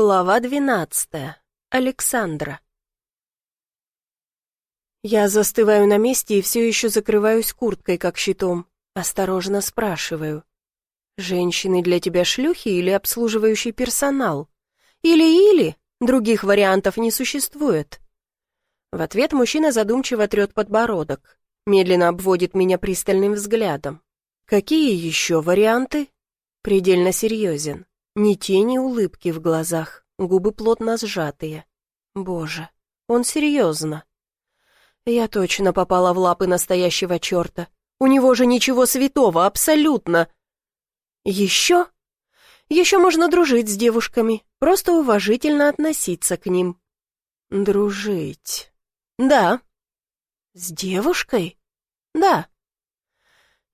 Глава двенадцатая. Александра. Я застываю на месте и все еще закрываюсь курткой, как щитом. Осторожно спрашиваю. «Женщины для тебя шлюхи или обслуживающий персонал? Или-или? Других вариантов не существует». В ответ мужчина задумчиво трет подбородок, медленно обводит меня пристальным взглядом. «Какие еще варианты?» Предельно серьезен. Ни тени улыбки в глазах, губы плотно сжатые. Боже, он серьезно. Я точно попала в лапы настоящего черта. У него же ничего святого, абсолютно. Еще? Еще можно дружить с девушками, просто уважительно относиться к ним. Дружить. Да. С девушкой? Да.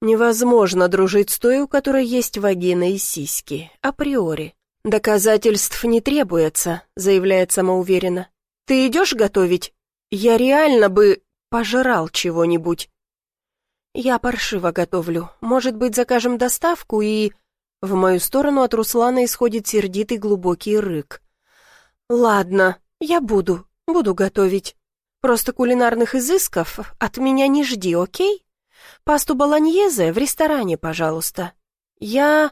Невозможно дружить с той, у которой есть вагина и сиськи, априори. «Доказательств не требуется», — заявляет самоуверенно. «Ты идешь готовить? Я реально бы пожрал чего-нибудь». «Я паршиво готовлю. Может быть, закажем доставку и...» В мою сторону от Руслана исходит сердитый глубокий рык. «Ладно, я буду, буду готовить. Просто кулинарных изысков от меня не жди, окей?» Пасту болоньезе в ресторане, пожалуйста. Я...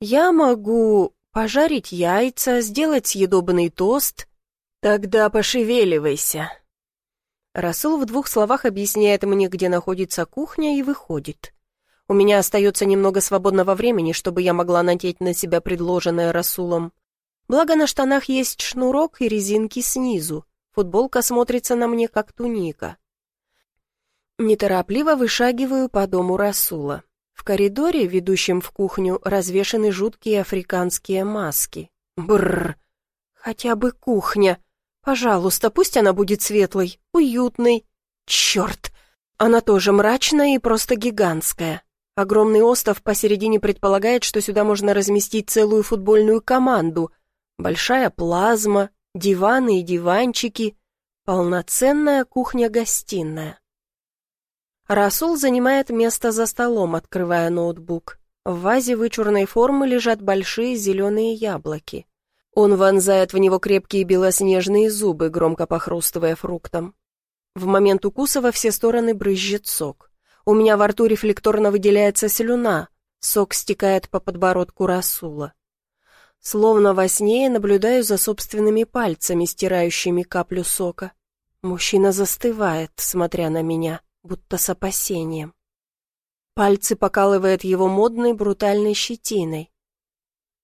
я могу пожарить яйца, сделать съедобный тост. Тогда пошевеливайся». Расул в двух словах объясняет мне, где находится кухня, и выходит. У меня остается немного свободного времени, чтобы я могла надеть на себя предложенное Расулом. Благо на штанах есть шнурок и резинки снизу. Футболка смотрится на мне, как туника. Неторопливо вышагиваю по дому Расула. В коридоре, ведущем в кухню, развешаны жуткие африканские маски. Бррр. Хотя бы кухня. Пожалуйста, пусть она будет светлой, уютной. Черт! Она тоже мрачная и просто гигантская. Огромный остов посередине предполагает, что сюда можно разместить целую футбольную команду. Большая плазма, диваны и диванчики. Полноценная кухня-гостиная. Расул занимает место за столом, открывая ноутбук. В вазе вычурной формы лежат большие зеленые яблоки. Он вонзает в него крепкие белоснежные зубы, громко похрустывая фруктом. В момент укуса во все стороны брызжет сок. У меня во рту рефлекторно выделяется слюна, сок стекает по подбородку Расула. Словно во сне я наблюдаю за собственными пальцами, стирающими каплю сока. Мужчина застывает, смотря на меня будто с опасением. Пальцы покалывает его модной брутальной щетиной.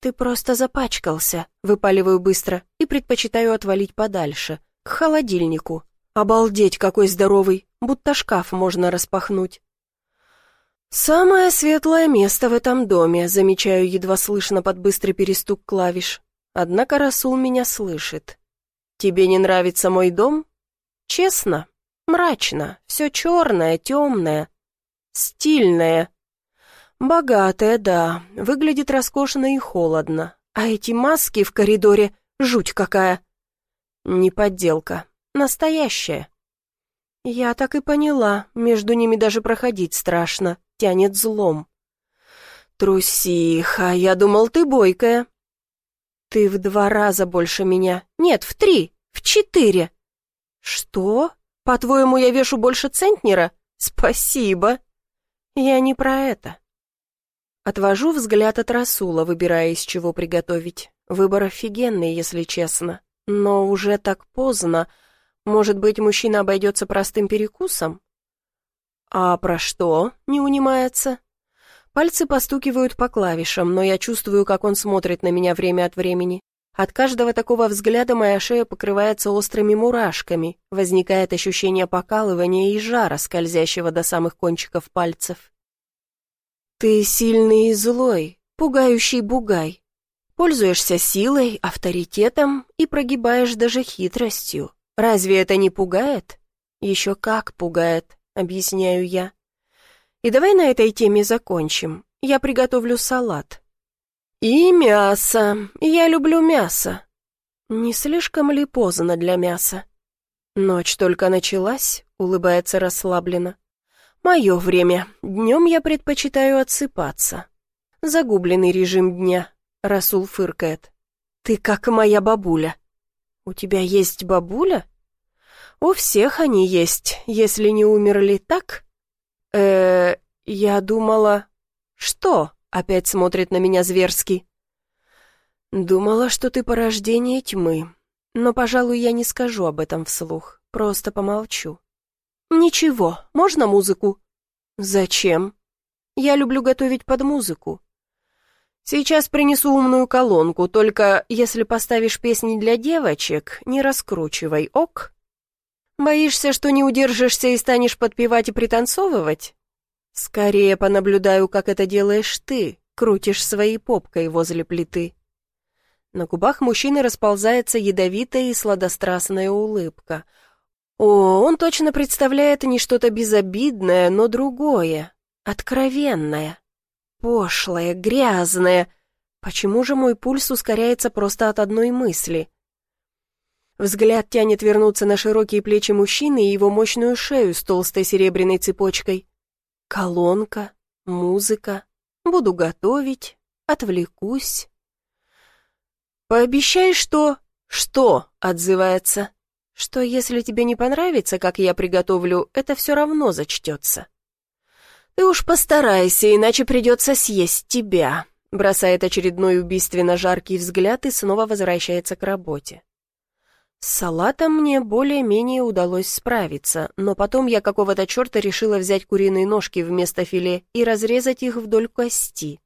«Ты просто запачкался», — выпаливаю быстро и предпочитаю отвалить подальше, к холодильнику. Обалдеть, какой здоровый, будто шкаф можно распахнуть. «Самое светлое место в этом доме», — замечаю едва слышно под быстрый перестук клавиш. Однако Расул меня слышит. «Тебе не нравится мой дом?» «Честно, Мрачно, все черное, темное, стильное. Богатое, да, выглядит роскошно и холодно. А эти маски в коридоре, жуть какая. Не подделка, настоящая. Я так и поняла, между ними даже проходить страшно, тянет злом. Трусиха, я думал, ты бойкая. Ты в два раза больше меня. Нет, в три, в четыре. Что? По-твоему, я вешу больше центнера? Спасибо. Я не про это. Отвожу взгляд от Расула, выбирая, из чего приготовить. Выбор офигенный, если честно. Но уже так поздно. Может быть, мужчина обойдется простым перекусом? А про что? Не унимается. Пальцы постукивают по клавишам, но я чувствую, как он смотрит на меня время от времени. От каждого такого взгляда моя шея покрывается острыми мурашками, возникает ощущение покалывания и жара, скользящего до самых кончиков пальцев. «Ты сильный и злой, пугающий бугай. Пользуешься силой, авторитетом и прогибаешь даже хитростью. Разве это не пугает?» «Еще как пугает», — объясняю я. «И давай на этой теме закончим. Я приготовлю салат». «И мясо. Я люблю мясо». «Не слишком ли поздно для мяса?» «Ночь только началась», — улыбается расслабленно. «Мое время. Днем я предпочитаю отсыпаться». «Загубленный режим дня», — Расул фыркает. Ты как моя бабуля. У тебя есть бабуля? У всех они есть, если не умерли так? э я думала... Что? Опять смотрит на меня зверски. Думала, что ты порождение тьмы. Но, пожалуй, я не скажу об этом вслух, просто помолчу. Ничего, можно музыку? Зачем? Я люблю готовить под музыку. Сейчас принесу умную колонку, только если поставишь песни для девочек, не раскручивай, ок? Боишься, что не удержишься и станешь подпевать и пританцовывать? Скорее понаблюдаю, как это делаешь ты, крутишь своей попкой возле плиты. На губах мужчины расползается ядовитая и сладострастная улыбка. О, он точно представляет не что-то безобидное, но другое, откровенное, пошлое, грязное. Почему же мой пульс ускоряется просто от одной мысли? Взгляд тянет вернуться на широкие плечи мужчины и его мощную шею с толстой серебряной цепочкой. Колонка, музыка. Буду готовить, отвлекусь. «Пообещай, что...» «Что?» — отзывается. «Что, если тебе не понравится, как я приготовлю, это все равно зачтется». «Ты уж постарайся, иначе придется съесть тебя», — бросает очередной убийственно жаркий взгляд и снова возвращается к работе. С салатом мне более-менее удалось справиться, но потом я какого-то черта решила взять куриные ножки вместо филе и разрезать их вдоль кости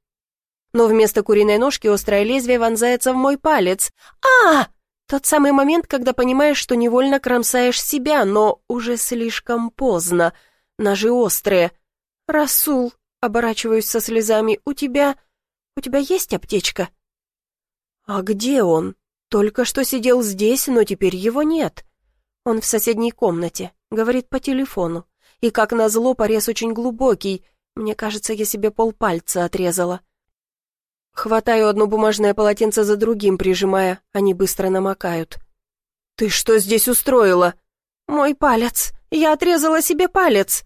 но вместо куриной ножки острое лезвие вонзается в мой палец. а Тот самый момент, когда понимаешь, что невольно кромсаешь себя, но уже слишком поздно. Ножи острые. «Расул», — оборачиваюсь со слезами, — «у тебя... у тебя есть аптечка?» «А где он? Только что сидел здесь, но теперь его нет. Он в соседней комнате, говорит по телефону. И, как назло, порез очень глубокий. Мне кажется, я себе полпальца отрезала». Хватаю одно бумажное полотенце за другим, прижимая, они быстро намокают. «Ты что здесь устроила?» «Мой палец! Я отрезала себе палец!»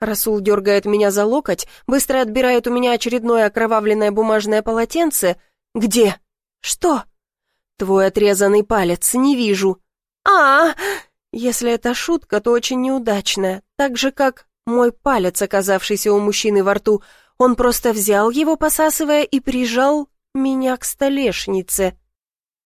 Расул дергает меня за локоть, быстро отбирает у меня очередное окровавленное бумажное полотенце. «Где?» «Что?» «Твой отрезанный палец, не вижу». а, -а, -а Если это шутка, то очень неудачная, так же, как мой палец, оказавшийся у мужчины во рту, он просто взял его, посасывая, и прижал меня к столешнице.